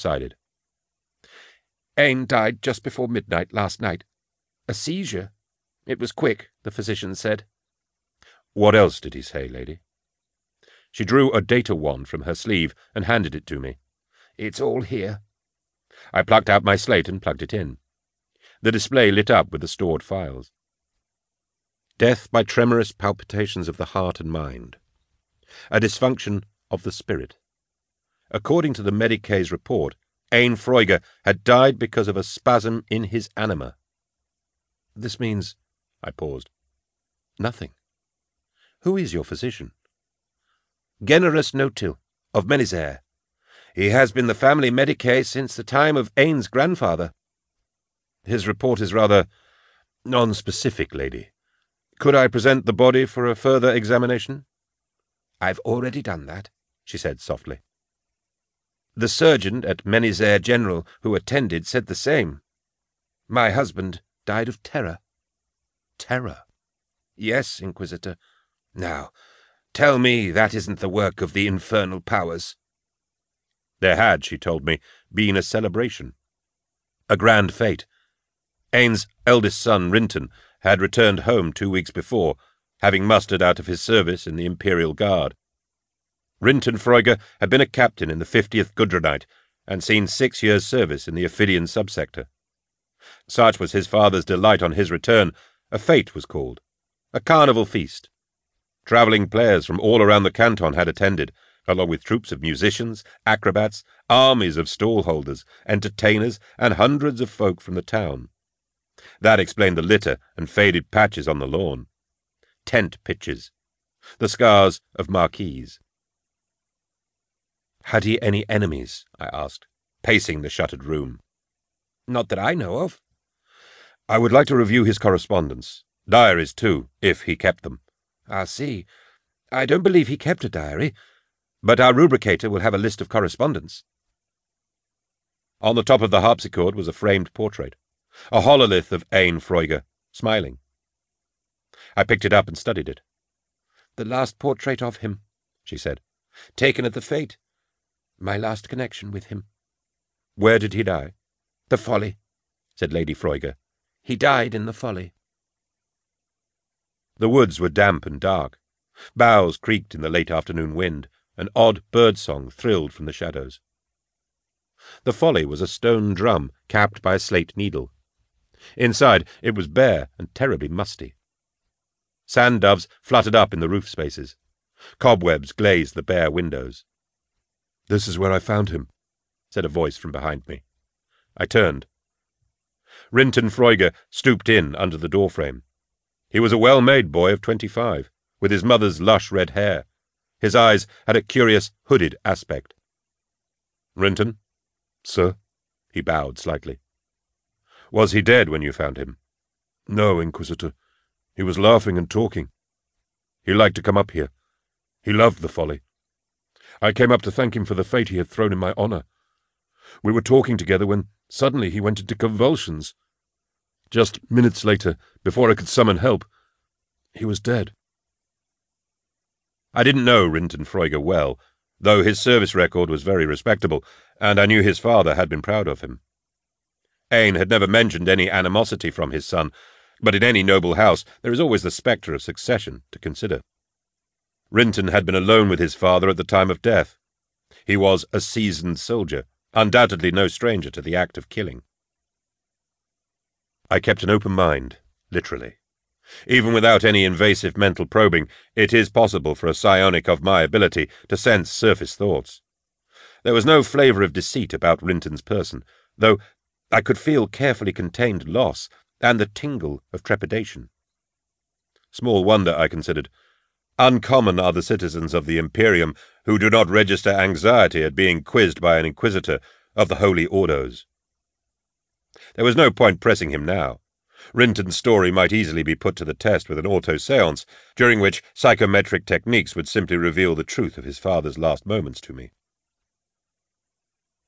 subsided. Ain died just before midnight last night. A seizure. It was quick, the physician said. What else did he say, lady? She drew a data wand from her sleeve and handed it to me. It's all here. I plucked out my slate and plugged it in. The display lit up with the stored files. Death by tremorous palpitations of the heart and mind. A dysfunction of the spirit. According to the Medicae's report, Ain Freuger had died because of a spasm in his anima. This means, I paused, nothing. Who is your physician? Generous Notil, of Menizere. He has been the family Medicae since the time of Ain's grandfather. His report is rather non-specific, lady. Could I present the body for a further examination? I've already done that, she said softly. The surgeon at Menizere General who attended said the same. My husband died of terror. Terror? Yes, Inquisitor. Now, tell me that isn't the work of the infernal powers. There had, she told me, been a celebration. A grand fete. Ain's eldest son, Rinton, had returned home two weeks before, having mustered out of his service in the Imperial Guard. Rinton Freuger had been a captain in the 50th Gudrunite and seen six years' service in the Ophidian subsector. Such was his father's delight on his return, a fete was called, a carnival feast. Travelling players from all around the canton had attended, along with troops of musicians, acrobats, armies of stall-holders, entertainers, and hundreds of folk from the town. That explained the litter and faded patches on the lawn. Tent pitches. The scars of marquees. Had he any enemies? I asked, pacing the shuttered room. Not that I know of. I would like to review his correspondence. Diaries, too, if he kept them. I see. I don't believe he kept a diary, but our rubricator will have a list of correspondence. On the top of the harpsichord was a framed portrait, a hololith of Ain Freuger, smiling. I picked it up and studied it. The last portrait of him, she said, taken at the fete. My last connection with him. Where did he die? The folly, said Lady Freuger. He died in the folly. The woods were damp and dark. Boughs creaked in the late afternoon wind. An odd bird song thrilled from the shadows. The folly was a stone drum capped by a slate needle. Inside, it was bare and terribly musty. Sand doves fluttered up in the roof spaces. Cobwebs glazed the bare windows. This is where I found him, said a voice from behind me. I turned. Rinton Freuger stooped in under the doorframe. He was a well-made boy of twenty-five, with his mother's lush red hair. His eyes had a curious, hooded aspect. Rinton? Sir? He bowed slightly. Was he dead when you found him? No, Inquisitor. He was laughing and talking. He liked to come up here. He loved the folly. I came up to thank him for the fate he had thrown in my honour. We were talking together when suddenly he went into convulsions. Just minutes later, before I could summon help, he was dead. I didn't know Rinton Freuger well, though his service record was very respectable, and I knew his father had been proud of him. Ain had never mentioned any animosity from his son, but in any noble house there is always the spectre of succession to consider. Rinton had been alone with his father at the time of death. He was a seasoned soldier, undoubtedly no stranger to the act of killing. I kept an open mind, literally. Even without any invasive mental probing, it is possible for a psionic of my ability to sense surface thoughts. There was no flavour of deceit about Rinton's person, though I could feel carefully contained loss and the tingle of trepidation. Small wonder, I considered, Uncommon are the citizens of the Imperium who do not register anxiety at being quizzed by an inquisitor of the Holy Ordos. There was no point pressing him now. Rinton's story might easily be put to the test with an auto seance, during which psychometric techniques would simply reveal the truth of his father's last moments to me.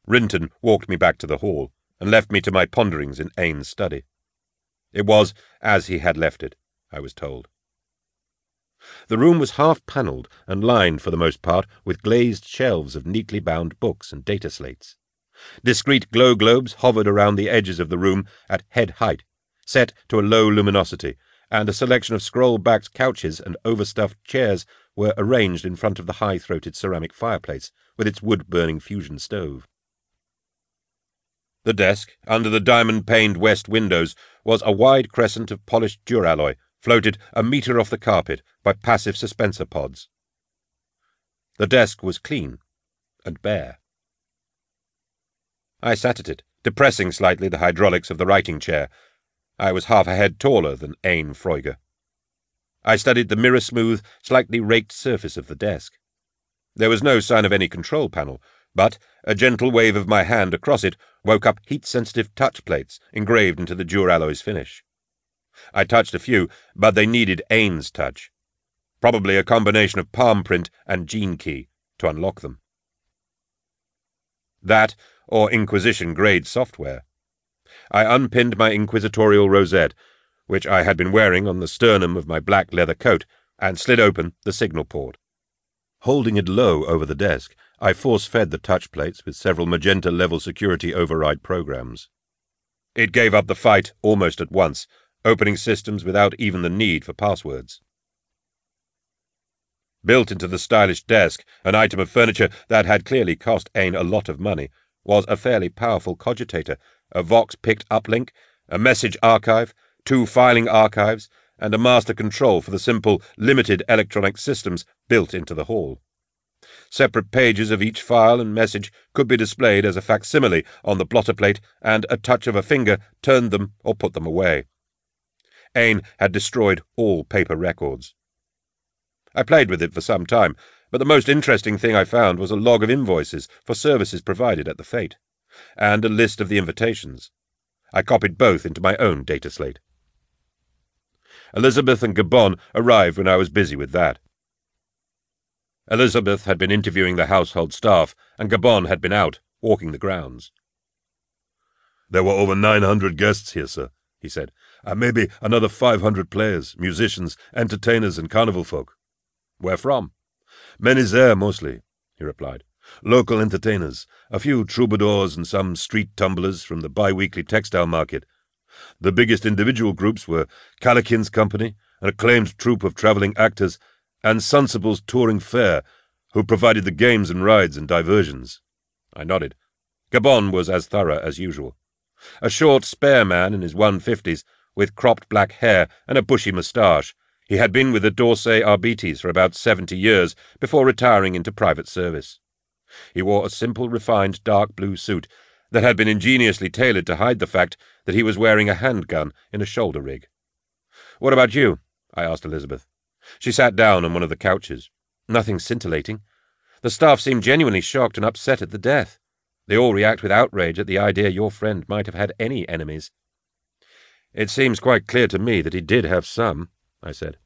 Rinton walked me back to the hall and left me to my ponderings in Ain's study. It was as he had left it, I was told. The room was half-panelled and lined, for the most part, with glazed shelves of neatly bound books and data slates. Discreet glow globes hovered around the edges of the room at head height, set to a low luminosity, and a selection of scroll-backed couches and overstuffed chairs were arranged in front of the high-throated ceramic fireplace with its wood-burning fusion stove. The desk, under the diamond-paned west windows, was a wide crescent of polished duralloy, floated a metre off the carpet by passive suspensor pods. The desk was clean and bare. I sat at it, depressing slightly the hydraulics of the writing chair. I was half a head taller than Ain Freuger. I studied the mirror-smooth, slightly raked surface of the desk. There was no sign of any control panel, but a gentle wave of my hand across it woke up heat-sensitive touch plates engraved into the duralloy's finish. I touched a few, but they needed Ain's touch. Probably a combination of palm print and gene key to unlock them. That, or Inquisition-grade software. I unpinned my inquisitorial rosette, which I had been wearing on the sternum of my black leather coat, and slid open the signal port. Holding it low over the desk, I force-fed the touch plates with several magenta-level security override programs. It gave up the fight almost at once, opening systems without even the need for passwords. Built into the stylish desk, an item of furniture that had clearly cost Ain a lot of money, was a fairly powerful cogitator, a Vox-pict uplink, a message archive, two filing archives, and a master control for the simple, limited electronic systems built into the hall. Separate pages of each file and message could be displayed as a facsimile on the blotter plate, and a touch of a finger turned them or put them away. Ain had destroyed all paper records. I played with it for some time, but the most interesting thing I found was a log of invoices for services provided at the fete, and a list of the invitations. I copied both into my own data slate. Elizabeth and Gabon arrived when I was busy with that. Elizabeth had been interviewing the household staff, and Gabon had been out, walking the grounds. There were over 900 guests here, sir, he said, and maybe another 500 players, musicians, entertainers, and carnival folk. Where from? Menizere, mostly, he replied. Local entertainers, a few troubadours and some street tumblers from the bi-weekly textile market. The biggest individual groups were Calakin's company, an acclaimed troupe of travelling actors, and Sunsible's touring fair, who provided the games and rides and diversions. I nodded. Gabon was as thorough as usual. A short, spare man in his one-fifties, with cropped black hair and a bushy moustache, he had been with the D'Orsay Arbites for about seventy years before retiring into private service. He wore a simple, refined dark blue suit that had been ingeniously tailored to hide the fact that he was wearing a handgun in a shoulder rig. What about you? I asked Elizabeth. She sat down on one of the couches. Nothing scintillating. The staff seemed genuinely shocked and upset at the death. They all react with outrage at the idea your friend might have had any enemies. It seems quite clear to me that he did have some, I said.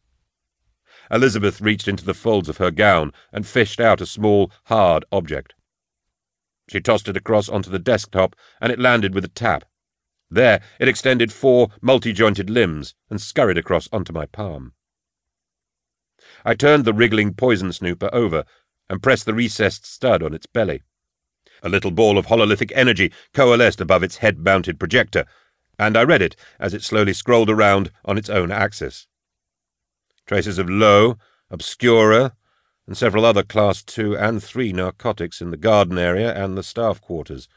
Elizabeth reached into the folds of her gown and fished out a small, hard object. She tossed it across onto the desktop, and it landed with a tap. There it extended four multi-jointed limbs and scurried across onto my palm. I turned the wriggling poison snooper over and pressed the recessed stud on its belly. A little ball of hololithic energy coalesced above its head-mounted projector, and I read it as it slowly scrolled around on its own axis. Traces of Low, Obscura, and several other Class 2 and 3 narcotics in the garden area and the staff quarters.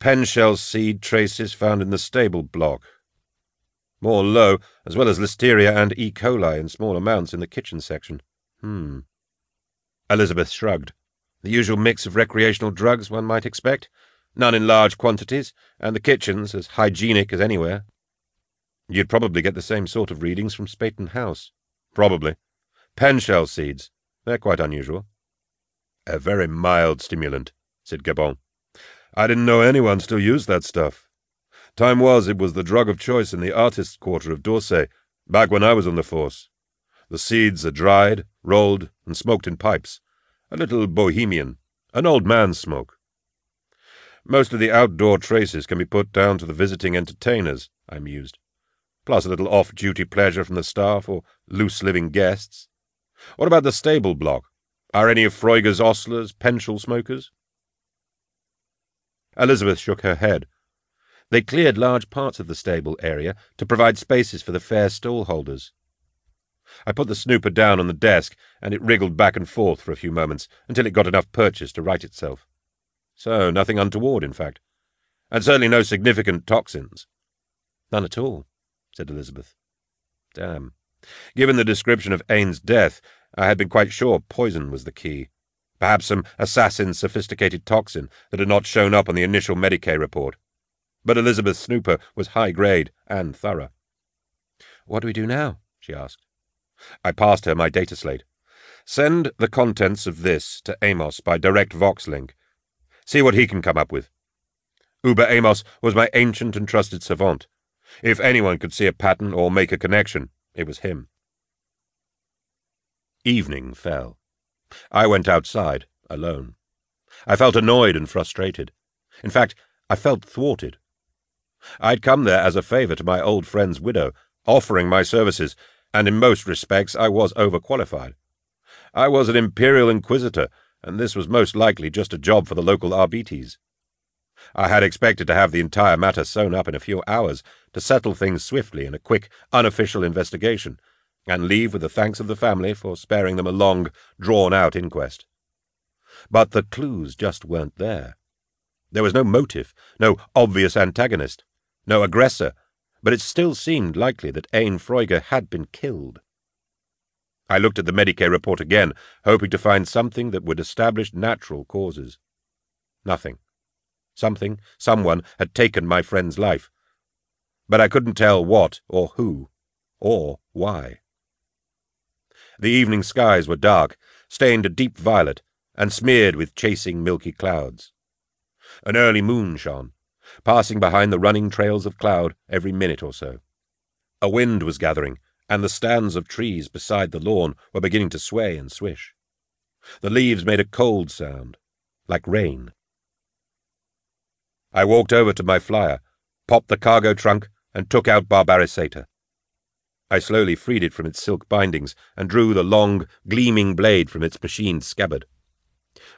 Penshell seed traces found in the stable block. More Low, as well as Listeria and E. coli in small amounts in the kitchen section. Hmm. Elizabeth shrugged. The usual mix of recreational drugs one might expect. None in large quantities, and the kitchens as hygienic as anywhere. You'd probably get the same sort of readings from Spaeton House. Probably. Penshell seeds. They're quite unusual. A very mild stimulant, said Gabon. I didn't know anyone still used that stuff. Time was it was the drug of choice in the artists' quarter of D'Orsay, back when I was on the force. The seeds are dried, rolled, and smoked in pipes. A little bohemian. An old man's smoke. Most of the outdoor traces can be put down to the visiting entertainers, I mused, plus a little off-duty pleasure from the staff or loose-living guests. What about the stable block? Are any of Freuger's ostlers Penshell smokers? Elizabeth shook her head. They cleared large parts of the stable area to provide spaces for the fair stall holders. I put the snooper down on the desk, and it wriggled back and forth for a few moments until it got enough purchase to right itself. So, nothing untoward, in fact. And certainly no significant toxins. None at all, said Elizabeth. Damn. Given the description of Ains's death, I had been quite sure poison was the key. Perhaps some assassin's sophisticated toxin that had not shown up on the initial Medicae report. But Elizabeth snooper was high grade and thorough. What do we do now? she asked. I passed her my data slate. Send the contents of this to Aemos by direct Vox link. See what he can come up with. Uber Aemos was my ancient and trusted savant. If anyone could see a pattern or make a connection, it was him. Evening fell. I went outside, alone. I felt annoyed and frustrated. In fact, I felt thwarted. I'd come there as a favour to my old friend's widow, offering my services, and in most respects I was overqualified. I was an Imperial Inquisitor, and this was most likely just a job for the local Arbites. I had expected to have the entire matter sewn up in a few hours, to settle things swiftly in a quick, unofficial investigation, and leave with the thanks of the family for sparing them a long, drawn-out inquest. But the clues just weren't there. There was no motive, no obvious antagonist, no aggressor, but it still seemed likely that Ain Freuger had been killed. I looked at the Medicae report again, hoping to find something that would establish natural causes. Nothing. Something, someone, had taken my friend's life. But I couldn't tell what or who, or why. The evening skies were dark, stained a deep violet, and smeared with chasing milky clouds. An early moon shone, passing behind the running trails of cloud every minute or so. A wind was gathering, and the stands of trees beside the lawn were beginning to sway and swish. The leaves made a cold sound, like rain. I walked over to my flyer, popped the cargo trunk, and took out Barbarisater. I slowly freed it from its silk bindings and drew the long, gleaming blade from its machined scabbard.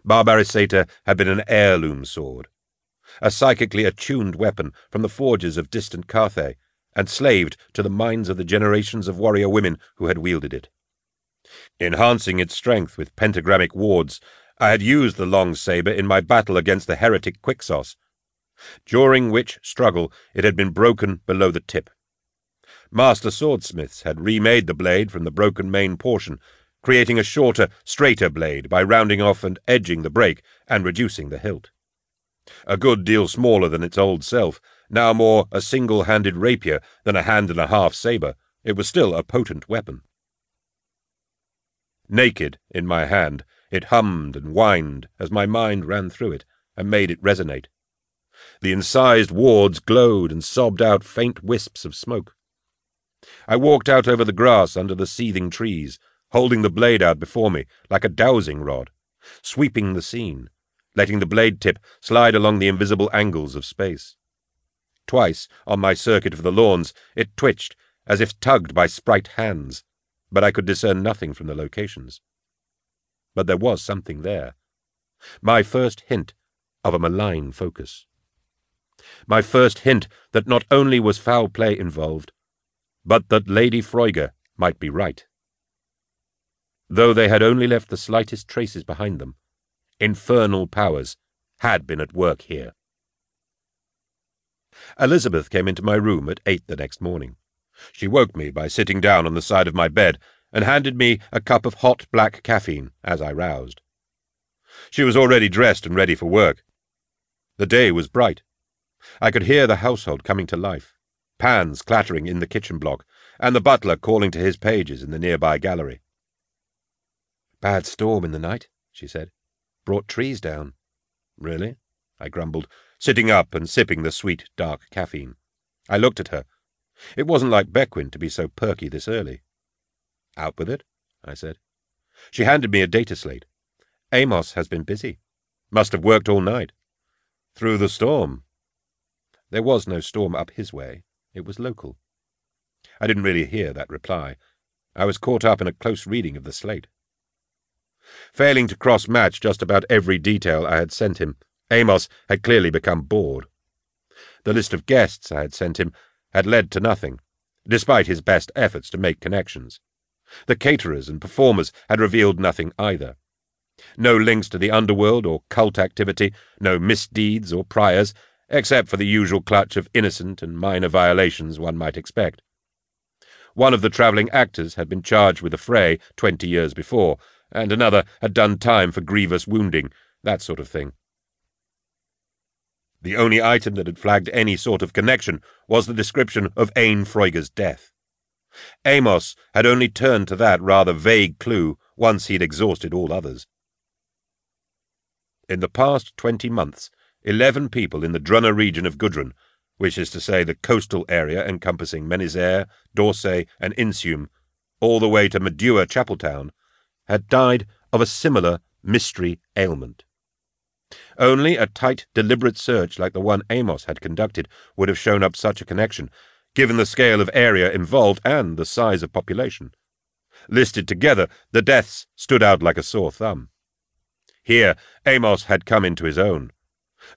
Barbarisater had been an heirloom sword, a psychically attuned weapon from the forges of distant Carthae, and slaved to the minds of the generations of warrior women who had wielded it. Enhancing its strength with pentagrammic wards, I had used the long sabre in my battle against the heretic Quixos, during which struggle it had been broken below the tip. Master swordsmiths had remade the blade from the broken main portion, creating a shorter, straighter blade by rounding off and edging the break and reducing the hilt a good deal smaller than its old self, now more a single-handed rapier than a hand-and-a-half sabre, it was still a potent weapon. Naked in my hand, it hummed and whined as my mind ran through it and made it resonate. The incised wards glowed and sobbed out faint wisps of smoke. I walked out over the grass under the seething trees, holding the blade out before me like a dowsing rod, sweeping the scene, letting the blade tip slide along the invisible angles of space. Twice, on my circuit of the lawns, it twitched, as if tugged by sprite hands, but I could discern nothing from the locations. But there was something there. My first hint of a malign focus. My first hint that not only was foul play involved, but that Lady Freuger might be right. Though they had only left the slightest traces behind them, infernal powers had been at work here. Elizabeth came into my room at eight the next morning. She woke me by sitting down on the side of my bed and handed me a cup of hot black caffeine as I roused. She was already dressed and ready for work. The day was bright. I could hear the household coming to life, pans clattering in the kitchen block, and the butler calling to his pages in the nearby gallery. Bad storm in the night, she said. Brought trees down. Really? I grumbled, sitting up and sipping the sweet, dark caffeine. I looked at her. It wasn't like Bequin to be so perky this early. Out with it, I said. She handed me a data slate. Aemos has been busy. Must have worked all night. Through the storm. There was no storm up his way. It was local. I didn't really hear that reply. I was caught up in a close reading of the slate. Failing to cross-match just about every detail I had sent him, Aemos had clearly become bored. The list of guests I had sent him had led to nothing, despite his best efforts to make connections. The caterers and performers had revealed nothing either. No links to the underworld or cult activity, no misdeeds or priors, except for the usual clutch of innocent and minor violations one might expect. One of the travelling actors had been charged with a fray twenty years before, and another had done time for grievous wounding, that sort of thing. The only item that had flagged any sort of connection was the description of Ain Freuger's death. Aemos had only turned to that rather vague clue once he had exhausted all others. In the past twenty months, eleven people in the Drunna region of Gudrun, which is to say the coastal area encompassing Menizere, D'Orsay, and Insium, all the way to Medua Chapeltown, had died of a similar mystery ailment. Only a tight, deliberate search like the one Aemos had conducted would have shown up such a connection, given the scale of area involved and the size of population. Listed together, the deaths stood out like a sore thumb. Here, Aemos had come into his own.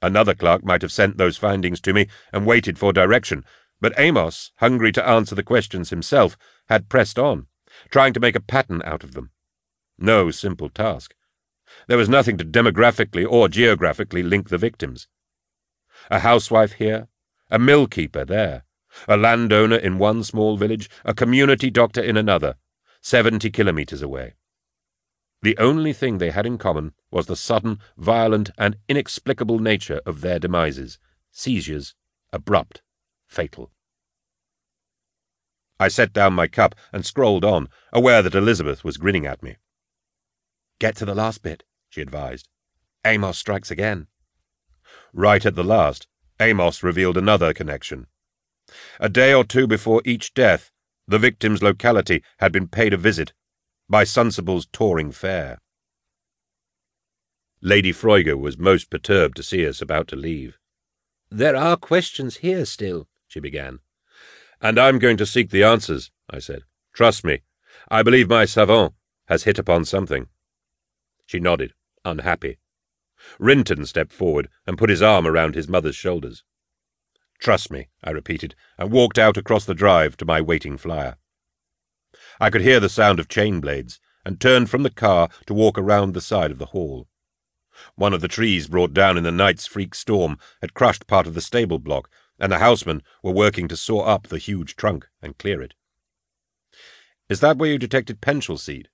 Another clerk might have sent those findings to me and waited for direction, but Aemos, hungry to answer the questions himself, had pressed on, trying to make a pattern out of them. No simple task. There was nothing to demographically or geographically link the victims. A housewife here, a mill keeper there, a landowner in one small village, a community doctor in another, seventy kilometres away. The only thing they had in common was the sudden, violent, and inexplicable nature of their demises seizures, abrupt, fatal. I set down my cup and scrolled on, aware that Elizabeth was grinning at me. Get to the last bit, she advised. Aemos strikes again. Right at the last, Aemos revealed another connection. A day or two before each death, the victim's locality had been paid a visit by Sunsible's touring fair. Lady Freuger was most perturbed to see us about to leave. There are questions here still, she began. And I'm going to seek the answers, I said. Trust me. I believe my savant has hit upon something. She nodded, unhappy. Rinton stepped forward and put his arm around his mother's shoulders. Trust me, I repeated, and walked out across the drive to my waiting flyer. I could hear the sound of chain blades, and turned from the car to walk around the side of the hall. One of the trees brought down in the night's freak storm had crushed part of the stable block, and the housemen were working to saw up the huge trunk and clear it. Is that where you detected Penshell seed?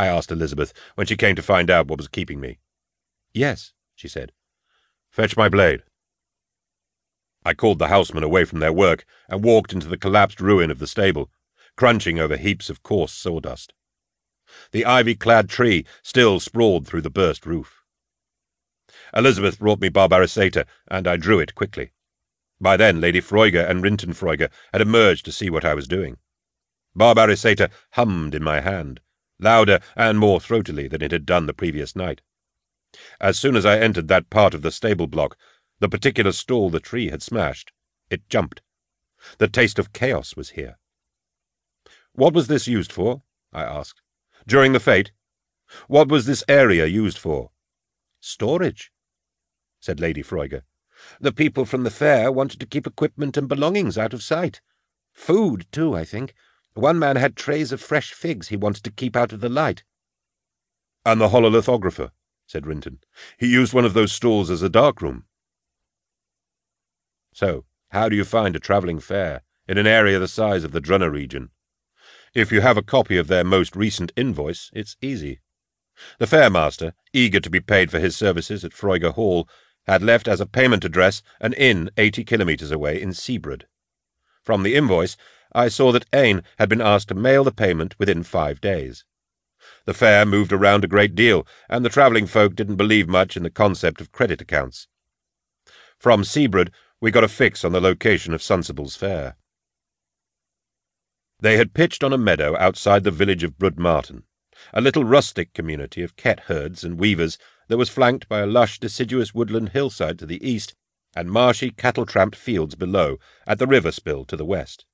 I asked Elizabeth when she came to find out what was keeping me. Yes, she said. Fetch my blade. I called the housemen away from their work and walked into the collapsed ruin of the stable, crunching over heaps of coarse sawdust. The ivy-clad tree still sprawled through the burst roof. Elizabeth brought me Barbarisater, and I drew it quickly. By then Lady Freuger and Rinton Freuger had emerged to see what I was doing. Barbarisater hummed in my hand, louder and more throatily than it had done the previous night. As soon as I entered that part of the stable block, the particular stall the tree had smashed. It jumped. The taste of chaos was here. What was this used for? I asked. During the fete? What was this area used for? Storage, said Lady Freuger. The people from the fair wanted to keep equipment and belongings out of sight. Food, too, I think. One man had trays of fresh figs he wanted to keep out of the light. And the hololithographer, said Rinton. He used one of those stalls as a darkroom. So, how do you find a travelling fair in an area the size of the Drunna region? If you have a copy of their most recent invoice, it's easy. The fairmaster, eager to be paid for his services at Freuger Hall, had left as a payment address an inn eighty kilometres away in Seabrod. From the invoice, I saw that Ain had been asked to mail the payment within five days. The fair moved around a great deal, and the travelling folk didn't believe much in the concept of credit accounts. From Seabrod, we got a fix on the location of Sunsible's fair. They had pitched on a meadow outside the village of Brudmartin, a little rustic community of cat herds and weavers that was flanked by a lush, deciduous woodland hillside to the east and marshy, cattle-tramped fields below at the river spill to the west.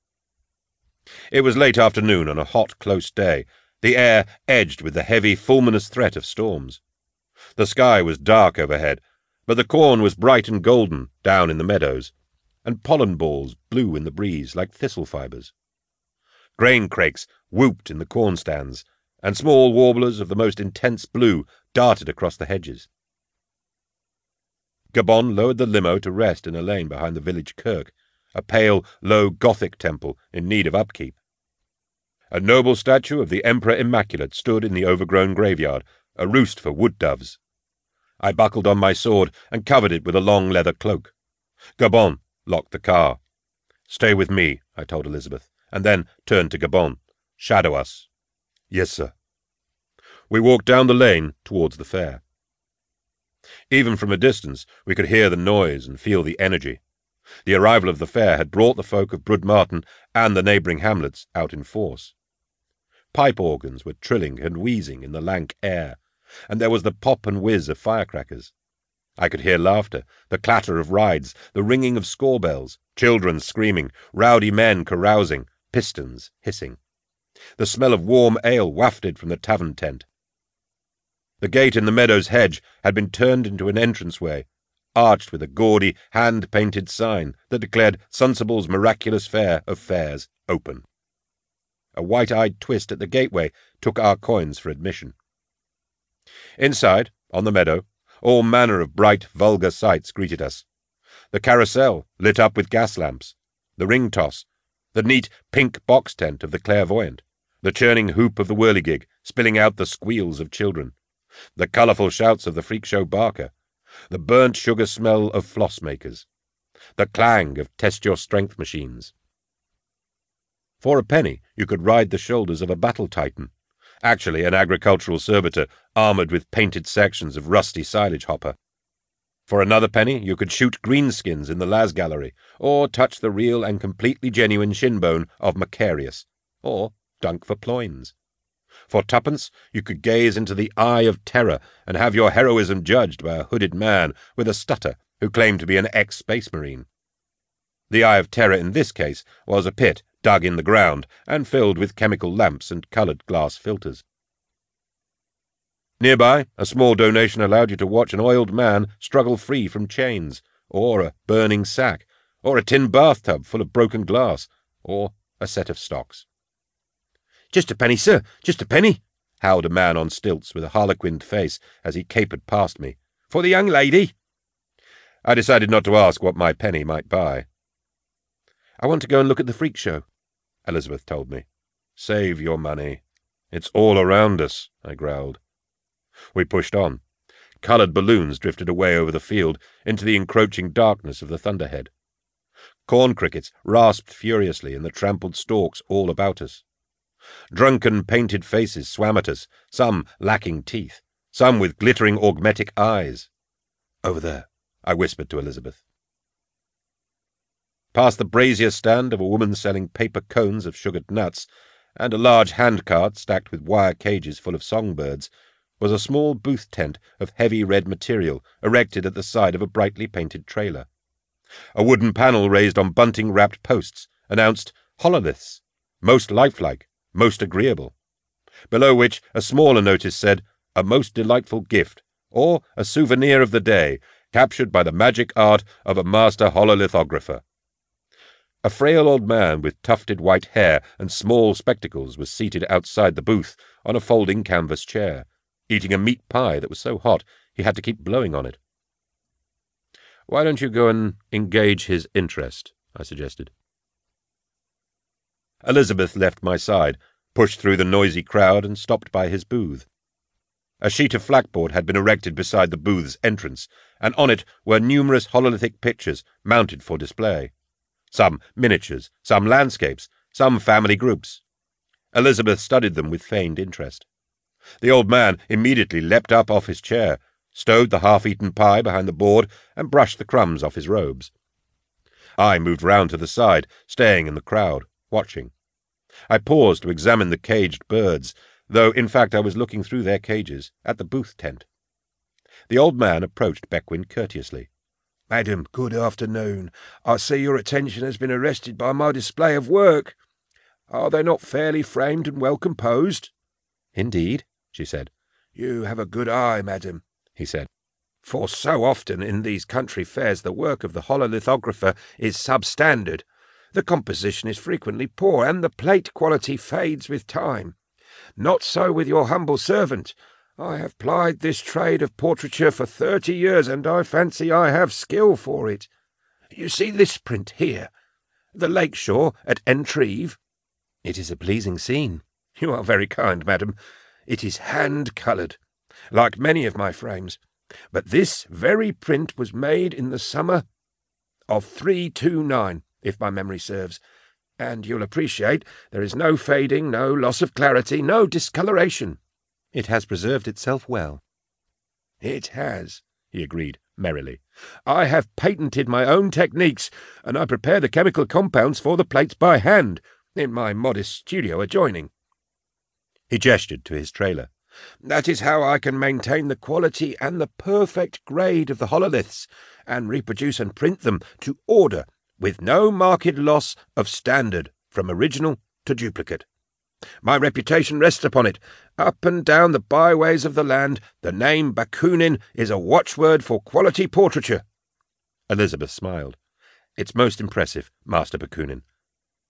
It was late afternoon on a hot, close day, the air edged with the heavy, fulminous threat of storms. The sky was dark overhead, but the corn was bright and golden down in the meadows, and pollen balls blew in the breeze like thistle fibres. Grain crakes whooped in the corn stands, and small warblers of the most intense blue darted across the hedges. Gabon lowered the limo to rest in a lane behind the village kirk, a pale, low Gothic temple in need of upkeep. A noble statue of the Emperor Immaculate stood in the overgrown graveyard, a roost for wood doves. I buckled on my sword and covered it with a long leather cloak. Gabon locked the car. Stay with me, I told Elizabeth, and then turned to Gabon. Shadow us. Yes, sir. We walked down the lane towards the fair. Even from a distance, we could hear the noise and feel the energy. The arrival of the fair had brought the folk of Broodmartin and the neighbouring hamlets out in force. Pipe organs were trilling and wheezing in the lank air, and there was the pop and whiz of firecrackers. I could hear laughter, the clatter of rides, the ringing of score bells, children screaming, rowdy men carousing, pistons hissing. The smell of warm ale wafted from the tavern tent. The gate in the meadow's hedge had been turned into an entranceway, arched with a gaudy, hand-painted sign that declared Sunsible's Miraculous Fair of Fairs open. A white-eyed twist at the gateway took our coins for admission. Inside, on the meadow, all manner of bright, vulgar sights greeted us. The carousel, lit up with gas lamps, the ring toss, the neat pink box tent of the clairvoyant, the churning hoop of the whirligig, spilling out the squeals of children, the colourful shouts of the freak show barker, the burnt sugar smell of floss makers, the clang of test your strength machines. For a penny, you could ride the shoulders of a battle titan, actually an agricultural servitor armoured with painted sections of rusty silage hopper. For another penny, you could shoot greenskins in the Las Gallery, or touch the real and completely genuine shinbone of Macarius, or dunk for ploins. For twopence, you could gaze into the eye of terror and have your heroism judged by a hooded man with a stutter who claimed to be an ex-space marine. The eye of terror in this case was a pit dug in the ground and filled with chemical lamps and coloured glass filters. Nearby, a small donation allowed you to watch an oiled man struggle free from chains, or a burning sack, or a tin bathtub full of broken glass, or a set of stocks. Just a penny, sir, just a penny, howled a man on stilts with a harlequined face as he capered past me. For the young lady. I decided not to ask what my penny might buy. I want to go and look at the freak show, Elizabeth told me. Save your money. It's all around us, I growled. We pushed on. Coloured balloons drifted away over the field into the encroaching darkness of the thunderhead. Corn crickets rasped furiously in the trampled stalks all about us. Drunken, painted faces swam at us, some lacking teeth, some with glittering augmetic eyes. Over there, I whispered to Elizabeth. Past the brazier stand of a woman selling paper cones of sugared nuts, and a large handcart stacked with wire cages full of songbirds, was a small booth tent of heavy red material erected at the side of a brightly painted trailer. A wooden panel raised on bunting-wrapped posts announced Hololiths, most lifelike, most agreeable, below which a smaller notice said, a most delightful gift, or a souvenir of the day, captured by the magic art of a master hololithographer. A frail old man with tufted white hair and small spectacles was seated outside the booth on a folding canvas chair, eating a meat pie that was so hot he had to keep blowing on it. Why don't you go and engage his interest? I suggested. Elizabeth left my side, pushed through the noisy crowd, and stopped by his booth. A sheet of flakboard had been erected beside the booth's entrance, and on it were numerous hololithic pictures mounted for display. Some miniatures, some landscapes, some family groups. Elizabeth studied them with feigned interest. The old man immediately leapt up off his chair, stowed the half-eaten pie behind the board, and brushed the crumbs off his robes. I moved round to the side, staying in the crowd watching. I paused to examine the caged birds, though in fact I was looking through their cages at the booth tent. The old man approached Bequin courteously. Madam, good afternoon. I see your attention has been arrested by my display of work. Are they not fairly framed and well composed? Indeed, she said. You have a good eye, madam, he said. For so often in these country fairs the work of the hololithographer is substandard. The composition is frequently poor, and the plate quality fades with time. Not so with your humble servant. I have plied this trade of portraiture for thirty years, and I fancy I have skill for it. You see this print here, the lake shore at Entreve. It is a pleasing scene. You are very kind, madam. It is hand-coloured, like many of my frames. But this very print was made in the summer of 329, if my memory serves, and you'll appreciate there is no fading, no loss of clarity, no discoloration. It has preserved itself well. It has, he agreed merrily. I have patented my own techniques, and I prepare the chemical compounds for the plates by hand, in my modest studio adjoining. He gestured to his trailer. That is how I can maintain the quality and the perfect grade of the hololiths, and reproduce and print them to order, with no marked loss of standard from original to duplicate. My reputation rests upon it. Up and down the byways of the land, the name Bakunin is a watchword for quality portraiture. Elizabeth smiled. It's most impressive, Master Bakunin.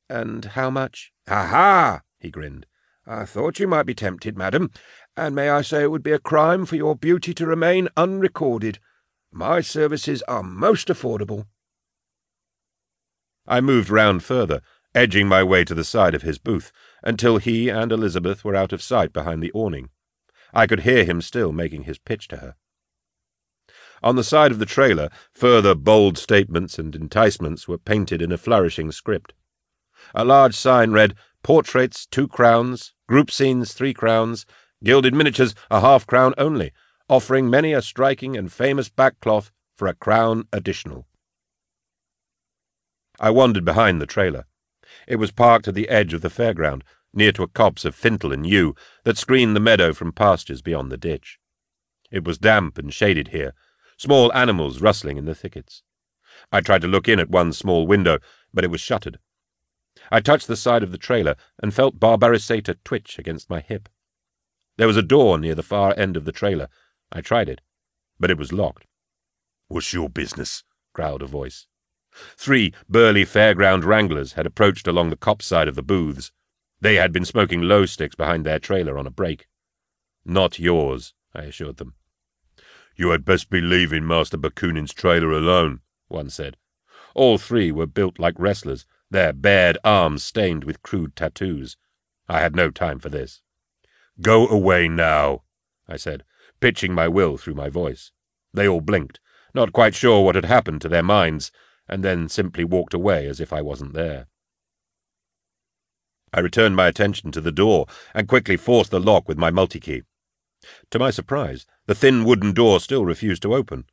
And how much? Aha! he grinned. I thought you might be tempted, madam, and may I say it would be a crime for your beauty to remain unrecorded. My services are most affordable. I moved round further, edging my way to the side of his booth, until he and Elizabeth were out of sight behind the awning. I could hear him still making his pitch to her. On the side of the trailer, further bold statements and enticements were painted in a flourishing script. A large sign read, Portraits, two crowns, group scenes, three crowns, gilded miniatures, a half crown only, offering many a striking and famous backcloth for a crown additional. I wandered behind the trailer. It was parked at the edge of the fairground, near to a copse of fintal and yew that screened the meadow from pastures beyond the ditch. It was damp and shaded here, small animals rustling in the thickets. I tried to look in at one small window, but it was shuttered. I touched the side of the trailer and felt Barbarisater twitch against my hip. There was a door near the far end of the trailer. I tried it, but it was locked. What's your business? growled a voice. Three burly fairground wranglers had approached along the copse side of the booths. They had been smoking low sticks behind their trailer on a break. Not yours, I assured them. You had best be leaving Master Bakunin's trailer alone, one said. All three were built like wrestlers, their bared arms stained with crude tattoos. I had no time for this. Go away now, I said, pitching my will through my voice. They all blinked, not quite sure what had happened to their minds, and then simply walked away as if I wasn't there. I returned my attention to the door and quickly forced the lock with my multi-key. To my surprise, the thin wooden door still refused to open.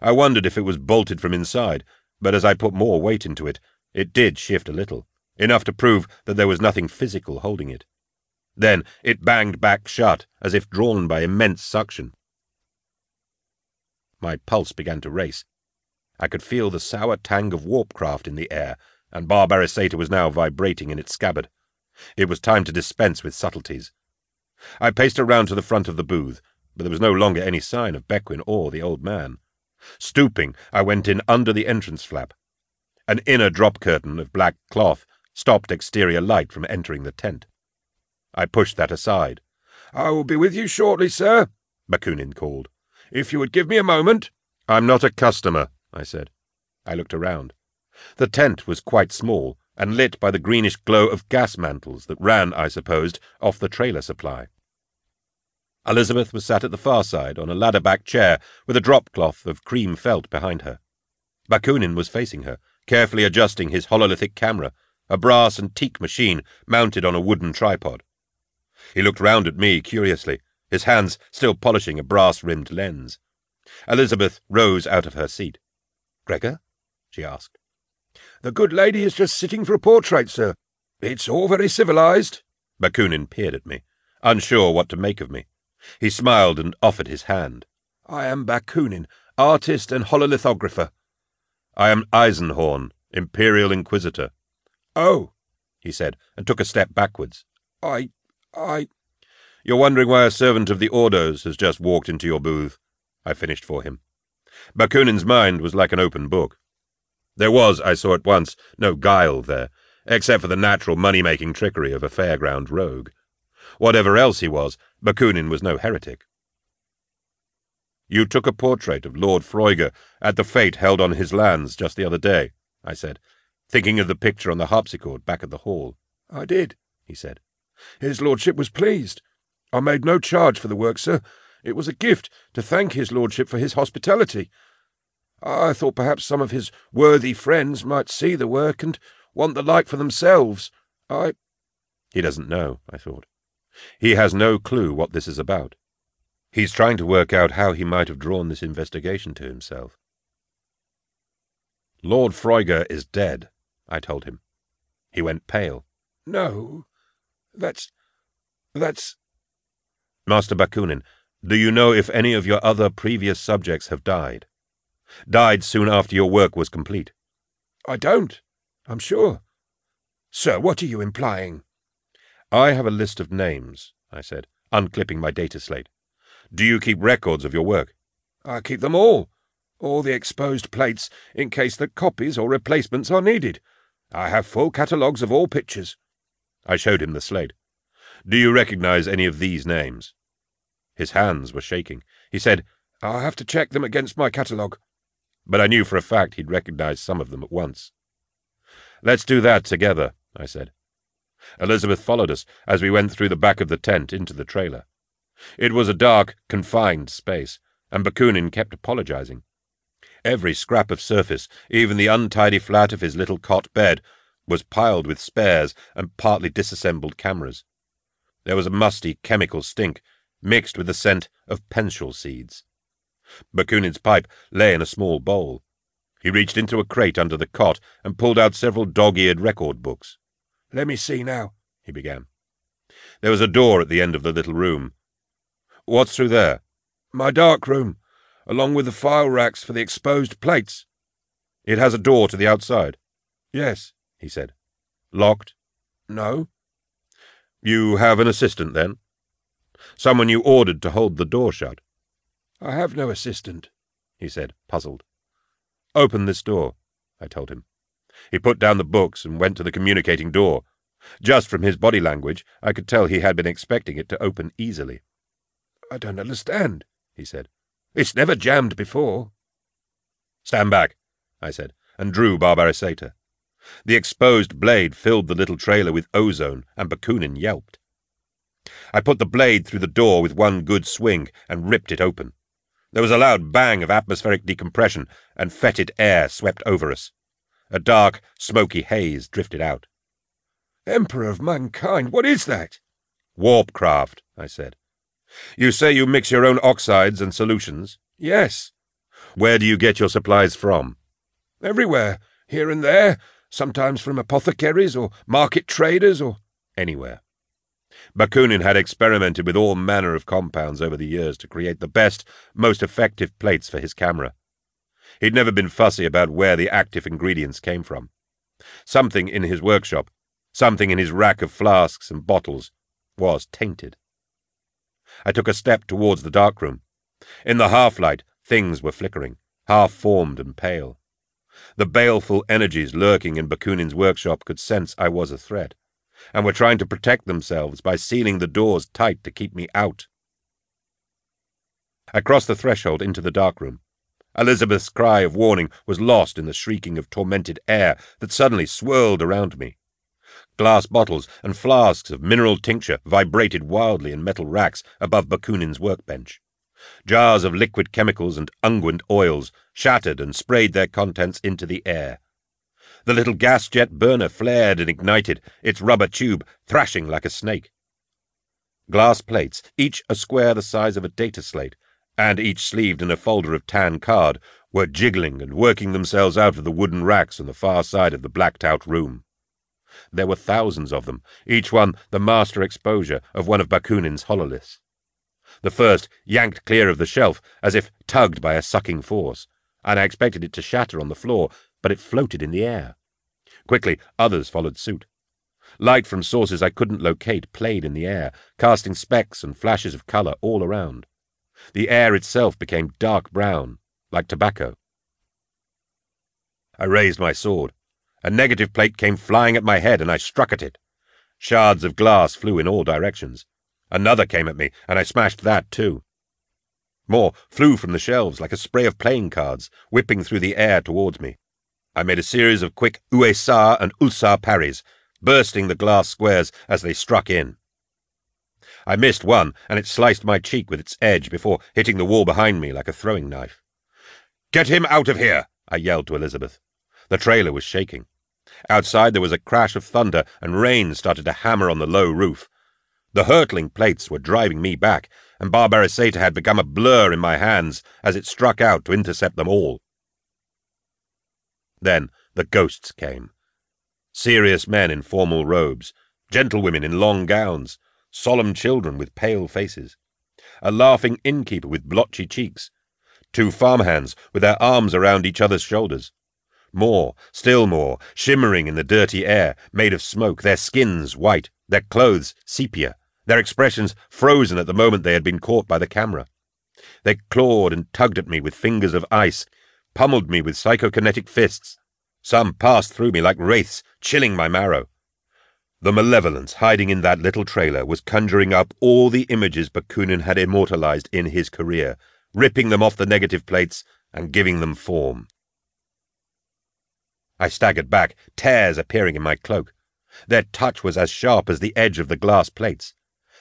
I wondered if it was bolted from inside, but as I put more weight into it, it did shift a little, enough to prove that there was nothing physical holding it. Then it banged back shut, as if drawn by immense suction. My pulse began to race. I could feel the sour tang of warpcraft in the air, and Barbarisater was now vibrating in its scabbard. It was time to dispense with subtleties. I paced around to the front of the booth, but there was no longer any sign of Bequin or the old man. Stooping, I went in under the entrance flap. An inner drop curtain of black cloth stopped exterior light from entering the tent. I pushed that aside. I will be with you shortly, sir, Bakunin called. If you would give me a moment. I'm not a customer, I said. I looked around. The tent was quite small, and lit by the greenish glow of gas mantles that ran, I supposed, off the trailer supply. Elizabeth was sat at the far side on a ladder-back chair with a drop-cloth of cream felt behind her. Bakunin was facing her, carefully adjusting his hololithic camera, a brass and teak machine mounted on a wooden tripod. He looked round at me curiously, his hands still polishing a brass-rimmed lens. Elizabeth rose out of her seat. Gregor? she asked. The good lady is just sitting for a portrait, sir. It's all very civilized. Bakunin peered at me, unsure what to make of me. He smiled and offered his hand. I am Bakunin, artist and hololithographer. I am Eisenhorn, Imperial Inquisitor. Oh, he said, and took a step backwards. I... I... You're wondering why a servant of the Ordos has just walked into your booth. I finished for him. Bakunin's mind was like an open book. There was, I saw at once, no guile there, except for the natural money-making trickery of a fairground rogue. Whatever else he was, Bakunin was no heretic. You took a portrait of Lord Freuger at the fete held on his lands just the other day, I said, thinking of the picture on the harpsichord back at the hall. I did, he said. His lordship was pleased. I made no charge for the work, sir. It was a gift to thank his lordship for his hospitality. I thought perhaps some of his worthy friends might see the work and want the like for themselves. I. He doesn't know, I thought. He has no clue what this is about. He's trying to work out how he might have drawn this investigation to himself. Lord Freuger is dead, I told him. He went pale. No, that's. that's. Master Bakunin, do you know if any of your other previous subjects have died? Died soon after your work was complete? I don't, I'm sure. Sir, what are you implying? I have a list of names, I said, unclipping my data slate. Do you keep records of your work? I keep them all. All the exposed plates, in case that copies or replacements are needed. I have full catalogues of all pictures. I showed him the slate. Do you recognize any of these names? His hands were shaking. He said, I'll have to check them against my catalogue. But I knew for a fact he'd recognize some of them at once. Let's do that together, I said. Elizabeth followed us as we went through the back of the tent into the trailer. It was a dark, confined space, and Bakunin kept apologizing. Every scrap of surface, even the untidy flat of his little cot bed, was piled with spares and partly disassembled cameras. There was a musty chemical stink, mixed with the scent of Penshell seeds. Bakunin's pipe lay in a small bowl. He reached into a crate under the cot and pulled out several dog-eared record books. Let me see now, he began. There was a door at the end of the little room. What's through there? My dark room, along with the file racks for the exposed plates. It has a door to the outside? Yes, he said. Locked? No. You have an assistant, then? Someone you ordered to hold the door shut? I have no assistant, he said, puzzled. Open this door, I told him. He put down the books and went to the communicating door. Just from his body language, I could tell he had been expecting it to open easily. I don't understand, he said. It's never jammed before. Stand back, I said, and drew Barbarisater. The exposed blade filled the little trailer with ozone, and Bakunin yelped. I put the blade through the door with one good swing and ripped it open. There was a loud bang of atmospheric decompression, and fetid air swept over us. A dark, smoky haze drifted out. Emperor of mankind, what is that? Warpcraft, I said. You say you mix your own oxides and solutions? Yes. Where do you get your supplies from? Everywhere, here and there, sometimes from apothecaries or market traders or anywhere. Bakunin had experimented with all manner of compounds over the years to create the best, most effective plates for his camera. He'd never been fussy about where the active ingredients came from. Something in his workshop, something in his rack of flasks and bottles, was tainted. I took a step towards the darkroom. In the half-light, things were flickering, half-formed and pale. The baleful energies lurking in Bakunin's workshop could sense I was a threat, and were trying to protect themselves by sealing the doors tight to keep me out. I crossed the threshold into the dark room. Elizabeth's cry of warning was lost in the shrieking of tormented air that suddenly swirled around me. Glass bottles and flasks of mineral tincture vibrated wildly in metal racks above Bakunin's workbench. Jars of liquid chemicals and unguent oils shattered and sprayed their contents into the air. The little gas jet burner flared and ignited, its rubber tube thrashing like a snake. Glass plates, each a square the size of a data slate, and each sleeved in a folder of tan card, were jiggling and working themselves out of the wooden racks on the far side of the blacked-out room. There were thousands of them, each one the master exposure of one of Bakunin's hololiths. The first yanked clear of the shelf, as if tugged by a sucking force, and I expected it to shatter on the floor, but it floated in the air. Quickly, others followed suit. Light from sources I couldn't locate played in the air, casting specks and flashes of colour all around. The air itself became dark brown, like tobacco. I raised my sword. A negative plate came flying at my head, and I struck at it. Shards of glass flew in all directions. Another came at me, and I smashed that too. More flew from the shelves like a spray of playing cards, whipping through the air towards me. I made a series of quick USA and Ulsa parries, bursting the glass squares as they struck in. I missed one, and it sliced my cheek with its edge before hitting the wall behind me like a throwing knife. Get him out of here! I yelled to Elizabeth. The trailer was shaking. Outside there was a crash of thunder, and rain started to hammer on the low roof. The hurtling plates were driving me back, and Barbarisater had become a blur in my hands as it struck out to intercept them all. Then the ghosts came. Serious men in formal robes, gentlewomen in long gowns, solemn children with pale faces, a laughing innkeeper with blotchy cheeks, two farmhands with their arms around each other's shoulders. More, still more, shimmering in the dirty air, made of smoke, their skins white, their clothes sepia, their expressions frozen at the moment they had been caught by the camera. They clawed and tugged at me with fingers of ice, pummeled me with psychokinetic fists. Some passed through me like wraiths, chilling my marrow. The malevolence hiding in that little trailer was conjuring up all the images Bakunin had immortalized in his career, ripping them off the negative plates and giving them form. I staggered back, tears appearing in my cloak. Their touch was as sharp as the edge of the glass plates.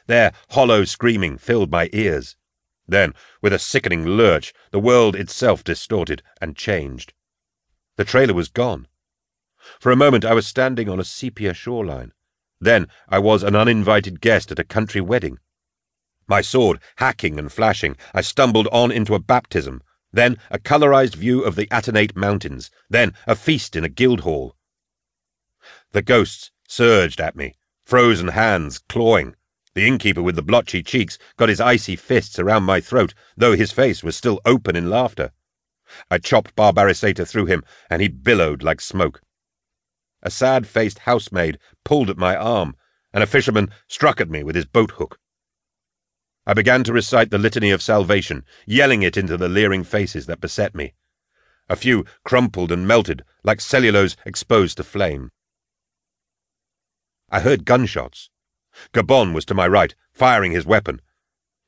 Their hollow screaming filled my ears. Then, with a sickening lurch, the world itself distorted and changed. The trailer was gone. For a moment I was standing on a sepia shoreline. Then I was an uninvited guest at a country wedding. My sword hacking and flashing, I stumbled on into a baptism, then a colorized view of the Atenate Mountains, then a feast in a guild hall. The ghosts surged at me, frozen hands clawing. The innkeeper with the blotchy cheeks got his icy fists around my throat, though his face was still open in laughter. I chopped Barbarisater through him, and he billowed like smoke. A sad-faced housemaid pulled at my arm, and a fisherman struck at me with his boat hook. I began to recite the Litany of Salvation, yelling it into the leering faces that beset me. A few crumpled and melted, like cellulose exposed to flame. I heard gunshots. Gabon was to my right, firing his weapon.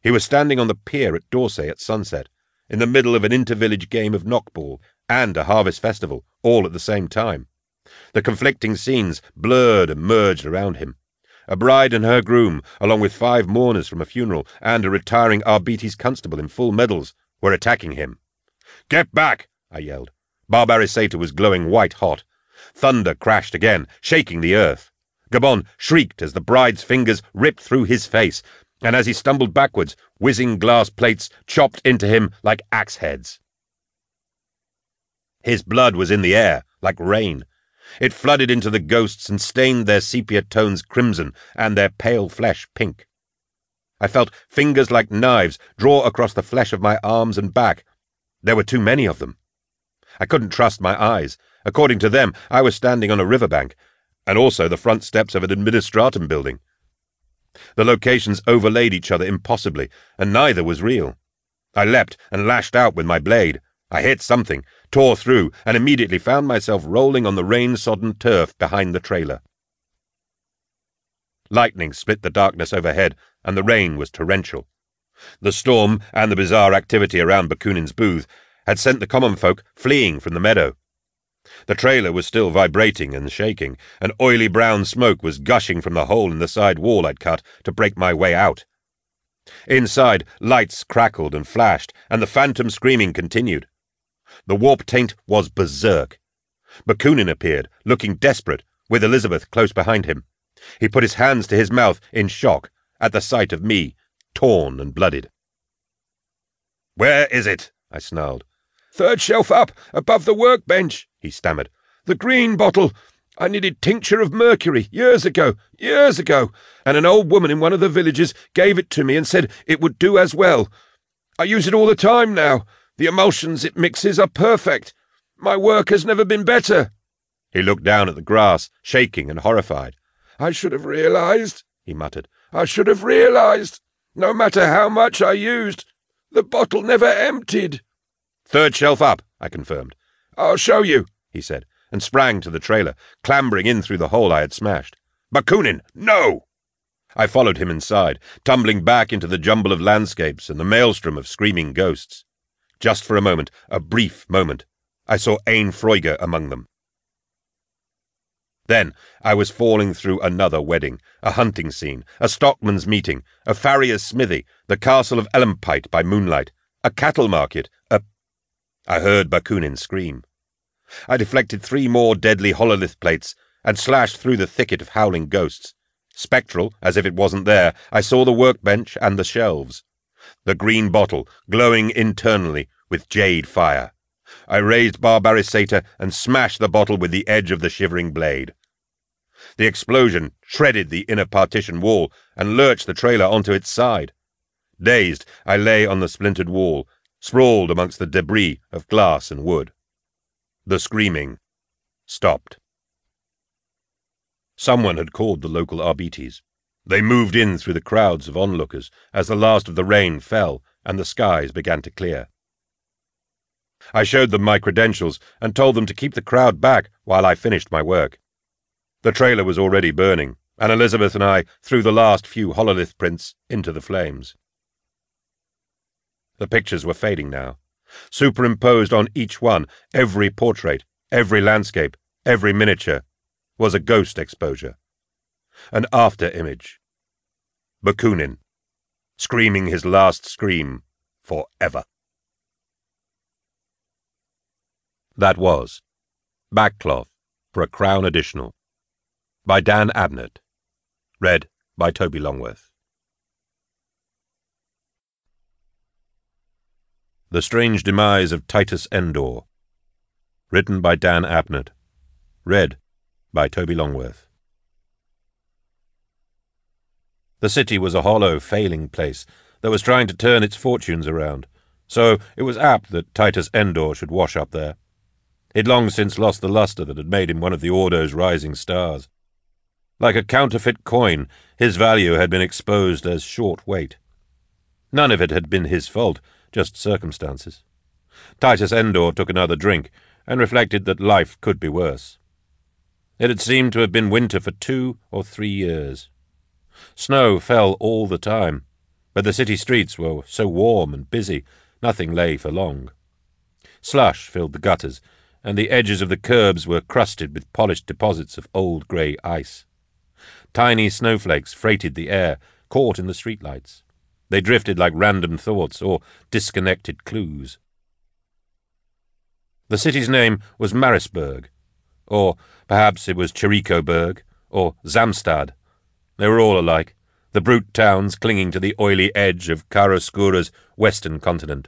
He was standing on the pier at D'Orsay at sunset, in the middle of an inter-village game of knockball and a harvest festival, all at the same time. The conflicting scenes blurred and merged around him. A bride and her groom, along with five mourners from a funeral and a retiring Arbites constable in full medals, were attacking him. Get back! I yelled. Barbarisater was glowing white hot. Thunder crashed again, shaking the earth. Gabon shrieked as the bride's fingers ripped through his face, and as he stumbled backwards, whizzing glass plates chopped into him like axe heads. His blood was in the air, like rain. It flooded into the ghosts and stained their sepia tones crimson and their pale flesh pink. I felt fingers like knives draw across the flesh of my arms and back. There were too many of them. I couldn't trust my eyes. According to them, I was standing on a riverbank, and also the front steps of an administratum building. The locations overlaid each other impossibly, and neither was real. I leapt and lashed out with my blade. I hit something, tore through, and immediately found myself rolling on the rain-sodden turf behind the trailer. Lightning split the darkness overhead, and the rain was torrential. The storm and the bizarre activity around Bakunin's booth had sent the common folk fleeing from the meadow. The trailer was still vibrating and shaking, and oily brown smoke was gushing from the hole in the side wall I'd cut to break my way out. Inside, lights crackled and flashed, and the phantom screaming continued. The warp taint was berserk. Bakunin appeared, looking desperate, with Elizabeth close behind him. He put his hands to his mouth in shock at the sight of me, torn and blooded. Where is it? I snarled. Third shelf up, above the workbench, he stammered. The green bottle. I needed tincture of mercury years ago, years ago, and an old woman in one of the villages gave it to me and said it would do as well. I use it all the time now. The emulsions it mixes are perfect. My work has never been better. He looked down at the grass, shaking and horrified. I should have realized, he muttered. I should have realized. No matter how much I used. The bottle never emptied. Third shelf up, I confirmed. I'll show you, he said, and sprang to the trailer, clambering in through the hole I had smashed. Bakunin, no! I followed him inside, tumbling back into the jumble of landscapes and the maelstrom of screaming ghosts. Just for a moment, a brief moment, I saw Ain Freuger among them. Then I was falling through another wedding, a hunting scene, a stockman's meeting, a farrier's smithy, the castle of Elampite by moonlight, a cattle market, a... I heard Bakunin scream. I deflected three more deadly hololith plates and slashed through the thicket of howling ghosts. Spectral, as if it wasn't there, I saw the workbench and the shelves. The green bottle, glowing internally with jade fire. I raised Barbarisater and smashed the bottle with the edge of the shivering blade. The explosion shredded the inner partition wall and lurched the trailer onto its side. Dazed, I lay on the splintered wall, sprawled amongst the debris of glass and wood. The screaming stopped. Someone had called the local Arbites. They moved in through the crowds of onlookers as the last of the rain fell and the skies began to clear. I showed them my credentials and told them to keep the crowd back while I finished my work. The trailer was already burning, and Elizabeth and I threw the last few hololith prints into the flames. The pictures were fading now. Superimposed on each one, every portrait, every landscape, every miniature, was a ghost exposure. An after image. Bakunin, screaming his last scream forever. That was Backcloth for a Crown Additional by Dan Abnett. Read by Toby Longworth. The Strange Demise of Titus Endor. Written by Dan Abnett. Read by Toby Longworth. The city was a hollow, failing place that was trying to turn its fortunes around, so it was apt that Titus Endor should wash up there. He'd long since lost the luster that had made him one of the Ordo's rising stars. Like a counterfeit coin, his value had been exposed as short weight. None of it had been his fault, just circumstances. Titus Endor took another drink and reflected that life could be worse. It had seemed to have been winter for two or three years. Snow fell all the time, but the city streets were so warm and busy, nothing lay for long. Slush filled the gutters, and the edges of the curbs were crusted with polished deposits of old grey ice. Tiny snowflakes freighted the air, caught in the streetlights. They drifted like random thoughts or disconnected clues. The city's name was Marisburg, or perhaps it was Cherikoburg, or Zamstad. They were all alike, the brute towns clinging to the oily edge of Karaskuras' western continent.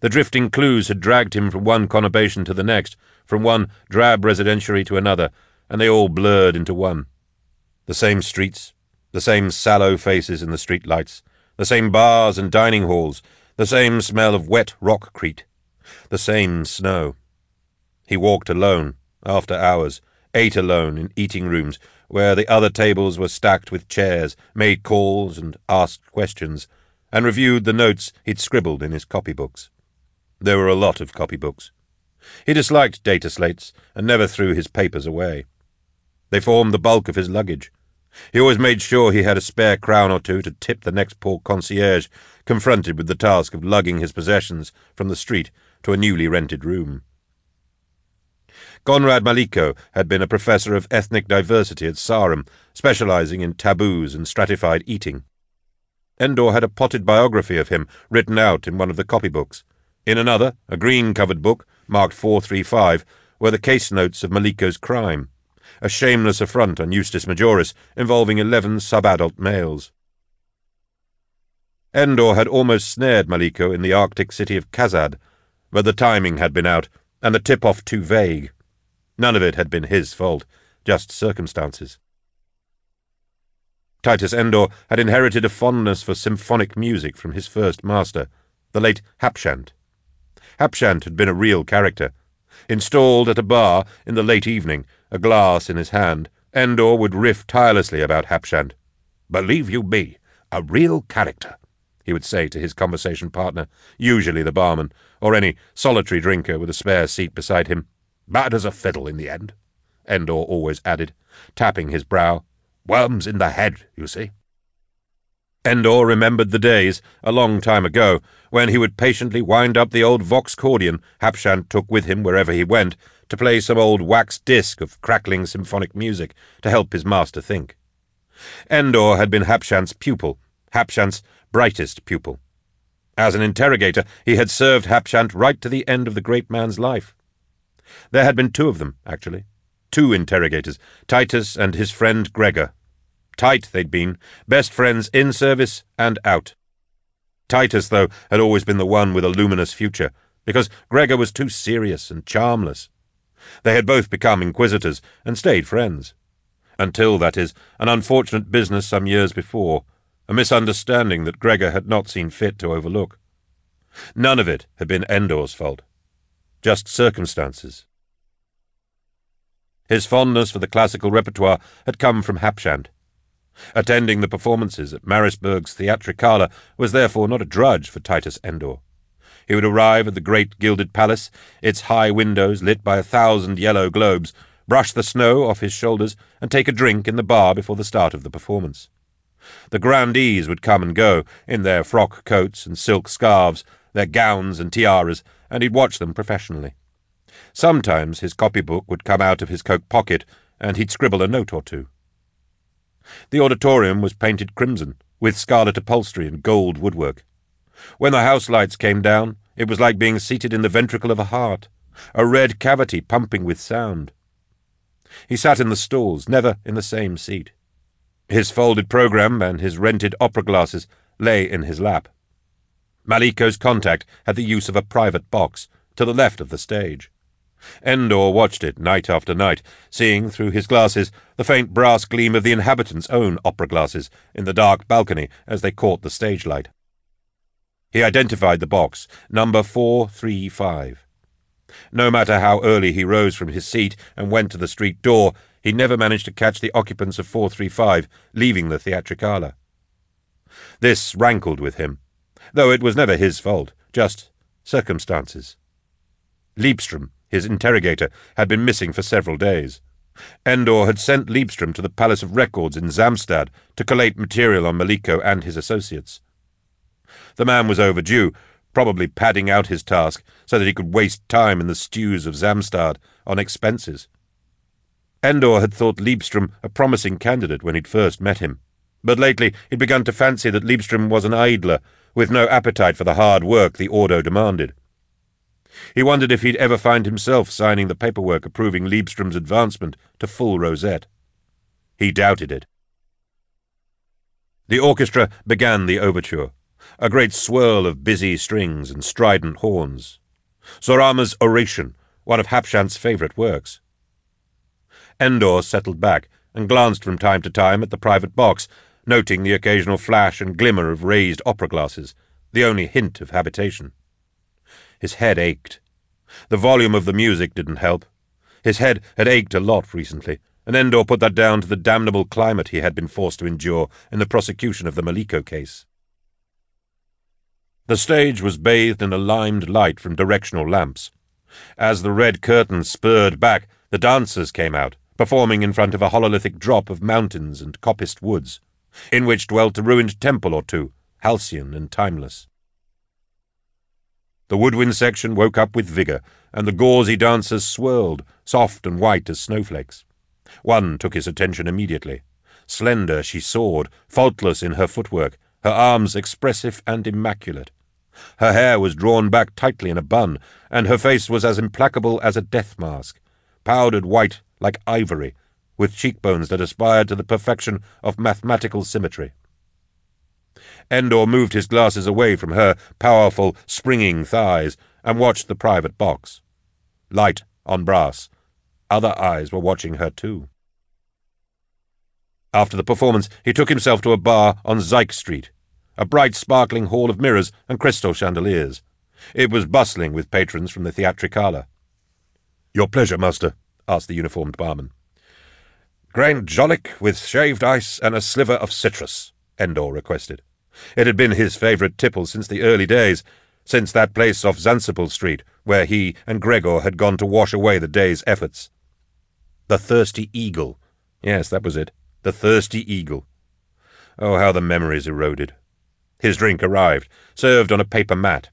The drifting clues had dragged him from one conurbation to the next, from one drab residentiary to another, and they all blurred into one. The same streets, the same sallow faces in the street lights, the same bars and dining halls, the same smell of wet rockcrete, the same snow. He walked alone, after hours, ate alone in eating rooms where the other tables were stacked with chairs, made calls and asked questions, and reviewed the notes he'd scribbled in his copybooks. There were a lot of copybooks. He disliked data slates and never threw his papers away. They formed the bulk of his luggage. He always made sure he had a spare crown or two to tip the next poor concierge confronted with the task of lugging his possessions from the street to a newly rented room. Conrad Maliko had been a professor of ethnic diversity at Sarum, specializing in taboos and stratified eating. Endor had a potted biography of him written out in one of the copybooks. In another, a green-covered book, marked 435, were the case notes of Maliko's crime, a shameless affront on Eustace Majoris involving eleven sub-adult males. Endor had almost snared Maliko in the Arctic city of Kazad, but the timing had been out, and the tip-off too vague. None of it had been his fault, just circumstances. Titus Endor had inherited a fondness for symphonic music from his first master, the late Hapshant. Hapshant had been a real character. Installed at a bar in the late evening, a glass in his hand, Endor would riff tirelessly about Hapshant. Believe you me, a real character, he would say to his conversation partner, usually the barman, or any solitary drinker with a spare seat beside him. Bad as a fiddle in the end, Endor always added, tapping his brow. Worms in the head, you see. Endor remembered the days, a long time ago, when he would patiently wind up the old Vox Cordian Hapshant took with him wherever he went, to play some old wax disc of crackling symphonic music to help his master think. Endor had been Hapshant's pupil, Hapshant's brightest pupil. As an interrogator, he had served Hapshant right to the end of the great man's life. There had been two of them, actually. Two interrogators, Titus and his friend Gregor. Tight they'd been, best friends in service and out. Titus, though, had always been the one with a luminous future, because Gregor was too serious and charmless. They had both become inquisitors and stayed friends. Until, that is, an unfortunate business some years before, a misunderstanding that Gregor had not seen fit to overlook. None of it had been Endor's fault. Just circumstances. His fondness for the classical repertoire had come from Hapshant. Attending the performances at Marisburg's Theatricala was therefore not a drudge for Titus Endor. He would arrive at the great gilded palace, its high windows lit by a thousand yellow globes, brush the snow off his shoulders, and take a drink in the bar before the start of the performance. The grandees would come and go, in their frock coats and silk scarves, their gowns and tiaras, and he'd watch them professionally. Sometimes his copybook would come out of his coat pocket, and he'd scribble a note or two. The auditorium was painted crimson, with scarlet upholstery and gold woodwork. When the house lights came down, it was like being seated in the ventricle of a heart, a red cavity pumping with sound. He sat in the stalls, never in the same seat. His folded programme and his rented opera glasses lay in his lap. Maliko's contact had the use of a private box to the left of the stage. Endor watched it night after night, seeing through his glasses the faint brass gleam of the inhabitants' own opera glasses in the dark balcony as they caught the stage light. He identified the box, number 435. No matter how early he rose from his seat and went to the street door, he never managed to catch the occupants of 435 leaving the Theatricala. This rankled with him, though it was never his fault, just circumstances. Liebstrom, his interrogator, had been missing for several days. Endor had sent Liebstrom to the Palace of Records in Zamstad to collate material on Maliko and his associates. The man was overdue, probably padding out his task so that he could waste time in the stews of Zamstad on expenses. Endor had thought Leibstrom a promising candidate when he'd first met him, but lately he'd begun to fancy that Leibstrom was an idler, with no appetite for the hard work the Ordo demanded. He wondered if he'd ever find himself signing the paperwork approving Leibstrom's advancement to full rosette. He doubted it. The orchestra began the overture, a great swirl of busy strings and strident horns. Zorama's Oration, one of Hapshant's favourite works. Endor settled back and glanced from time to time at the private box, noting the occasional flash and glimmer of raised opera glasses, the only hint of habitation. His head ached. The volume of the music didn't help. His head had ached a lot recently, and Endor put that down to the damnable climate he had been forced to endure in the prosecution of the Maliko case. The stage was bathed in a limed light from directional lamps. As the red curtains spurred back, the dancers came out, performing in front of a hololithic drop of mountains and coppiced woods, in which dwelt a ruined temple or two, halcyon and timeless. The woodwind section woke up with vigour, and the gauzy dancers swirled, soft and white as snowflakes. One took his attention immediately. Slender she soared, faultless in her footwork, her arms expressive and immaculate. Her hair was drawn back tightly in a bun, and her face was as implacable as a death mask, powdered white like ivory, with cheekbones that aspired to the perfection of mathematical symmetry. Endor moved his glasses away from her powerful, springing thighs and watched the private box. Light on brass. Other eyes were watching her too. After the performance, he took himself to a bar on Zeik Street, a bright, sparkling hall of mirrors and crystal chandeliers. It was bustling with patrons from the Theatricala. Your pleasure, master, asked the uniformed barman. Grain Jolik with shaved ice and a sliver of citrus, Endor requested. It had been his favourite tipple since the early days, since that place off Zansipal Street, where he and Gregor had gone to wash away the day's efforts. The Thirsty Eagle. Yes, that was it. The Thirsty Eagle. Oh, how the memories eroded. His drink arrived, served on a paper mat.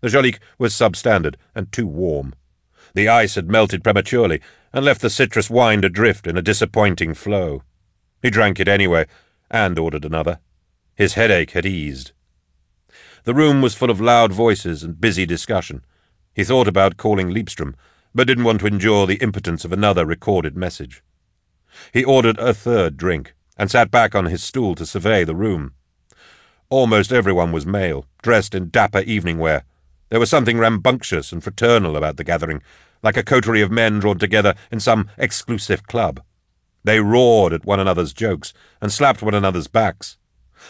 The Jolik was substandard and too warm. The ice had melted prematurely and left the citrus wine adrift in a disappointing flow. He drank it anyway, and ordered another. His headache had eased. The room was full of loud voices and busy discussion. He thought about calling Liebstrom, but didn't want to endure the impotence of another recorded message. He ordered a third drink, and sat back on his stool to survey the room. Almost everyone was male, dressed in dapper evening wear. There was something rambunctious and fraternal about the gathering, like a coterie of men drawn together in some exclusive club. They roared at one another's jokes and slapped one another's backs.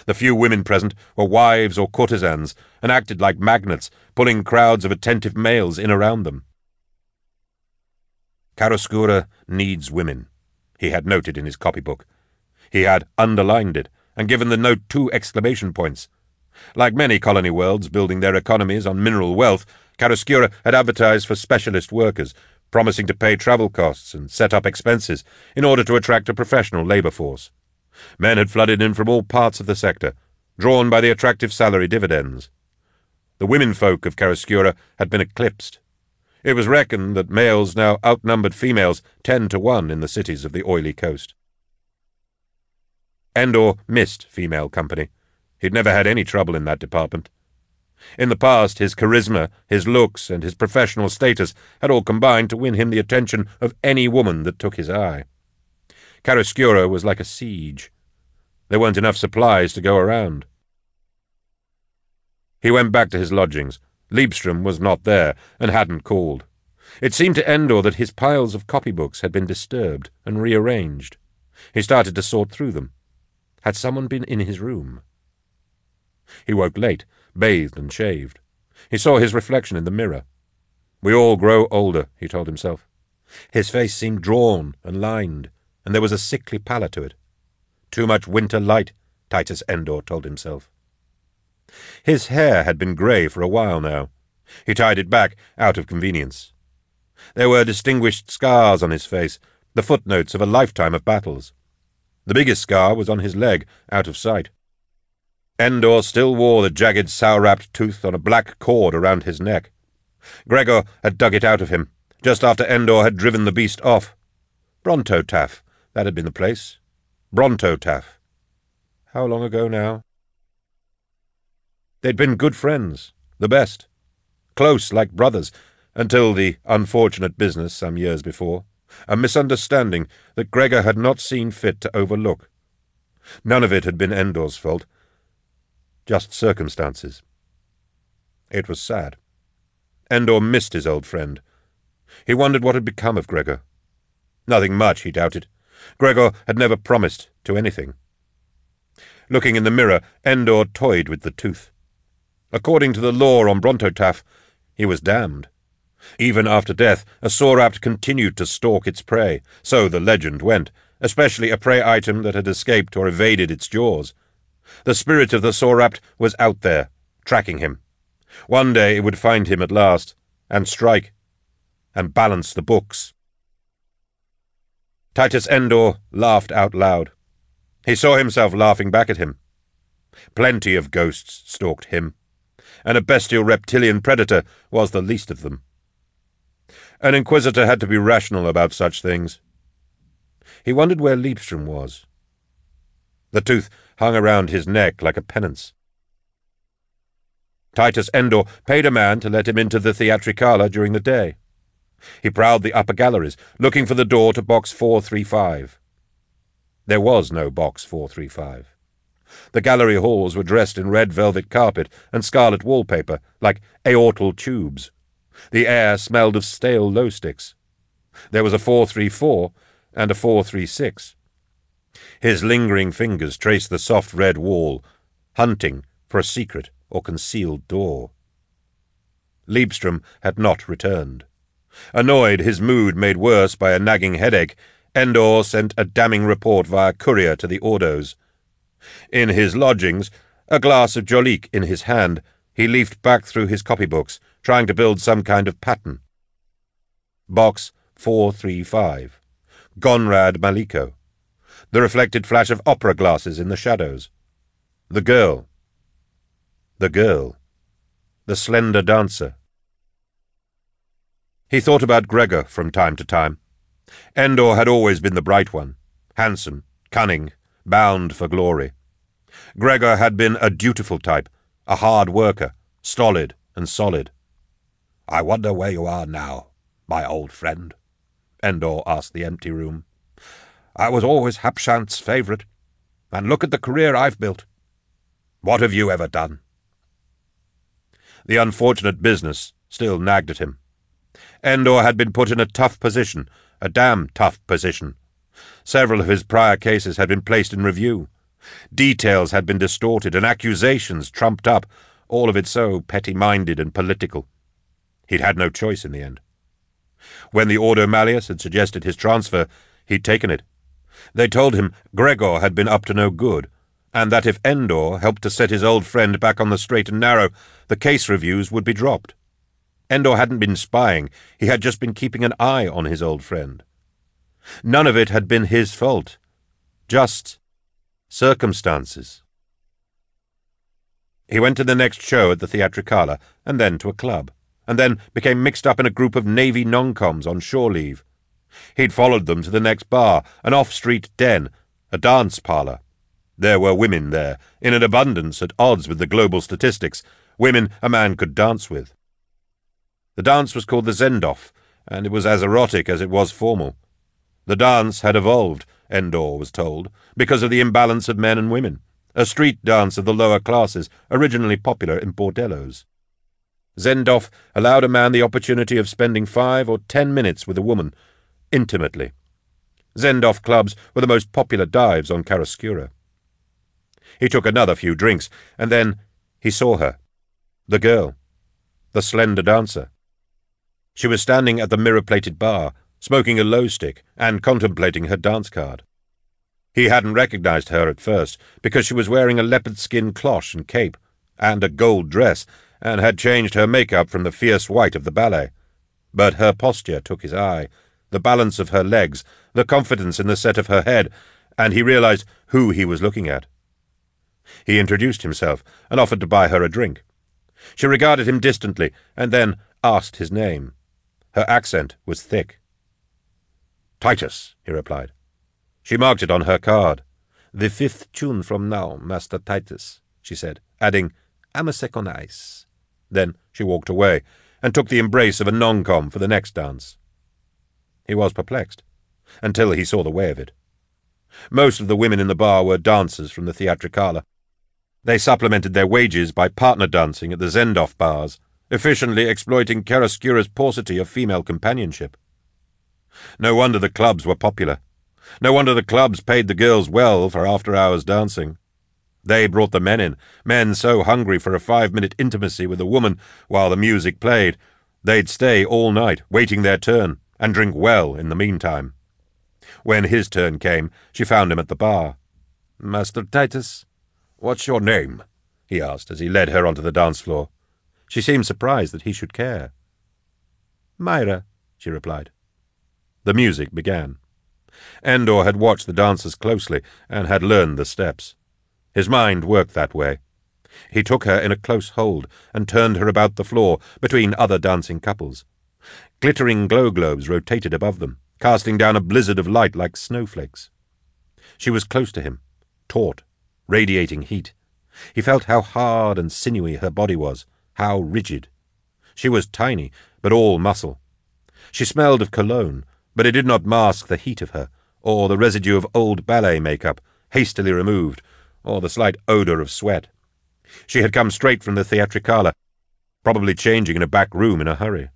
The few women present were wives or courtesans and acted like magnets, pulling crowds of attentive males in around them. Chiaroscuro needs women, he had noted in his copybook. He had underlined it and given the note two exclamation points. Like many colony worlds building their economies on mineral wealth, Chiaroscuro had advertised for specialist workers, promising to pay travel costs and set up expenses in order to attract a professional labour force. Men had flooded in from all parts of the sector, drawn by the attractive salary dividends. The womenfolk of Chiaroscuro had been eclipsed. It was reckoned that males now outnumbered females ten to one in the cities of the oily coast. Endor missed female company. He'd never had any trouble in that department. In the past, his charisma, his looks, and his professional status had all combined to win him the attention of any woman that took his eye. Chiaroscuro was like a siege. There weren't enough supplies to go around. He went back to his lodgings. Liebstrom was not there, and hadn't called. It seemed to Endor that his piles of copybooks had been disturbed and rearranged. He started to sort through them. Had someone been in his room? He woke late, bathed and shaved. He saw his reflection in the mirror. We all grow older, he told himself. His face seemed drawn and lined, and there was a sickly pallor to it. Too much winter light, Titus Endor told himself. His hair had been grey for a while now. He tied it back out of convenience. There were distinguished scars on his face, the footnotes of a lifetime of battles. The biggest scar was on his leg, out of sight. Endor still wore the jagged sour-wrapped tooth on a black cord around his neck. Gregor had dug it out of him, just after Endor had driven the beast off. Bronto Taff, that had been the place. Bronto Taff. How long ago now? They'd been good friends, the best. Close like brothers, until the unfortunate business some years before, a misunderstanding that Gregor had not seen fit to overlook. None of it had been Endor's fault just circumstances. It was sad. Endor missed his old friend. He wondered what had become of Gregor. Nothing much, he doubted. Gregor had never promised to anything. Looking in the mirror, Endor toyed with the tooth. According to the law on Brontotaff, he was damned. Even after death, a Sorapt continued to stalk its prey, so the legend went, especially a prey item that had escaped or evaded its jaws. The spirit of the Sorapt was out there, tracking him. One day it would find him at last, and strike, and balance the books. Titus Endor laughed out loud. He saw himself laughing back at him. Plenty of ghosts stalked him, and a bestial reptilian predator was the least of them. An inquisitor had to be rational about such things. He wondered where Liebstrom was. The tooth hung around his neck like a penance. Titus Endor paid a man to let him into the Theatricala during the day. He prowled the upper galleries, looking for the door to box 435. There was no box 435. The gallery halls were dressed in red velvet carpet and scarlet wallpaper, like aortal tubes. The air smelled of stale low sticks. There was a 434 and a 436. His lingering fingers traced the soft red wall, hunting for a secret or concealed door. Liebstrom had not returned. Annoyed, his mood made worse by a nagging headache, Endor sent a damning report via courier to the Ordos. In his lodgings, A glass of Jolik in his hand, he leafed back through his copybooks, trying to build some kind of pattern. Box 435. Conrad Maliko. The reflected flash of opera glasses in the shadows. The girl. The girl. The slender dancer. He thought about Gregor from time to time. Endor had always been the bright one, handsome, cunning, bound for glory. Gregor had been a dutiful type, a hard worker, stolid and solid. I wonder where you are now, my old friend, Endor asked the empty room. I was always Hapshant's favourite, and look at the career I've built. What have you ever done? The unfortunate business still nagged at him. Endor had been put in a tough position, a damn tough position. Several of his prior cases had been placed in review. Details had been distorted and accusations trumped up, all of it so petty-minded and political. He'd had no choice in the end. When the Ordo Malleus had suggested his transfer, he'd taken it. They told him Gregor had been up to no good, and that if Endor helped to set his old friend back on the straight and narrow, the case reviews would be dropped. Endor hadn't been spying, he had just been keeping an eye on his old friend. None of it had been his fault. Just circumstances. He went to the next show at the Theatricala, and then to a club, and then became mixed up in a group of Navy noncoms on shore leave. He'd followed them to the next bar, an off-street den, a dance parlour. There were women there, in an abundance at odds with the global statistics, women a man could dance with. The dance was called the Zendoff, and it was as erotic as it was formal. The dance had evolved, Endor was told, because of the imbalance of men and women, a street dance of the lower classes, originally popular in bordellos. Zendoff allowed a man the opportunity of spending five or ten minutes with a woman, intimately. Zendoff clubs were the most popular dives on Karascura. He took another few drinks, and then he saw her. The girl. The slender dancer. She was standing at the mirror-plated bar, smoking a low stick and contemplating her dance card. He hadn't recognized her at first, because she was wearing a leopard skin cloche and cape, and a gold dress, and had changed her makeup from the fierce white of the ballet. But her posture took his eye, the balance of her legs, the confidence in the set of her head, and he realized who he was looking at. He introduced himself and offered to buy her a drink. She regarded him distantly and then asked his name. Her accent was thick. Titus, he replied. She marked it on her card. The fifth tune from now, Master Titus, she said, adding, "I'm a second ice. Then she walked away, and took the embrace of a non-com for the next dance. He was perplexed, until he saw the way of it. Most of the women in the bar were dancers from the Theatricala. They supplemented their wages by partner dancing at the Zendoff bars, efficiently exploiting Karascura's paucity of female companionship. No wonder the clubs were popular. No wonder the clubs paid the girls well for after-hours dancing. They brought the men in, men so hungry for a five-minute intimacy with a woman while the music played. They'd stay all night, waiting their turn, and drink well in the meantime. When his turn came, she found him at the bar. Master Titus, what's your name? he asked as he led her onto the dance floor. She seemed surprised that he should care. Myra, she replied. The music began. Endor had watched the dancers closely and had learned the steps. His mind worked that way. He took her in a close hold and turned her about the floor between other dancing couples. Glittering glow globes rotated above them, casting down a blizzard of light like snowflakes. She was close to him, taut, radiating heat. He felt how hard and sinewy her body was, how rigid. She was tiny, but all muscle. She smelled of cologne, but it did not mask the heat of her, or the residue of old ballet makeup, hastily removed, or the slight odour of sweat. She had come straight from the Theatricala, probably changing in a back room in a hurry.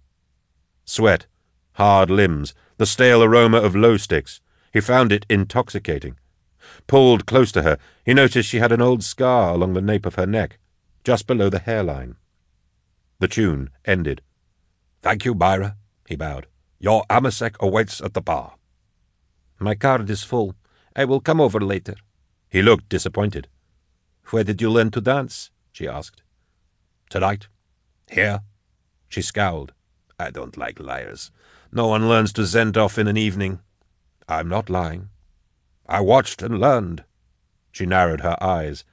Sweat, hard limbs, the stale aroma of low sticks. He found it intoxicating. Pulled close to her, he noticed she had an old scar along the nape of her neck, just below the hairline. The tune ended. Thank you, Myra, he bowed. Your Amasec awaits at the bar. My card is full. I will come over later. He looked disappointed. Where did you learn to dance? she asked. Tonight. Here. She scowled. I don't like liars. No one learns to Zend off in an evening. I'm not lying. I watched and learned. She narrowed her eyes.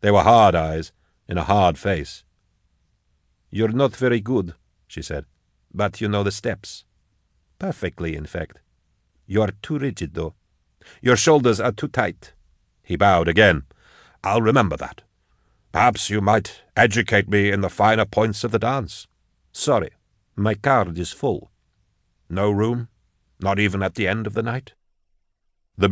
They were hard eyes, in a hard face. You're not very good, she said, but you know the steps. Perfectly, in fact. You're too rigid, though. Your shoulders are too tight. He bowed again. I'll remember that. Perhaps you might educate me in the finer points of the dance. Sorry, my card is full. No room? Not even at the end of the night?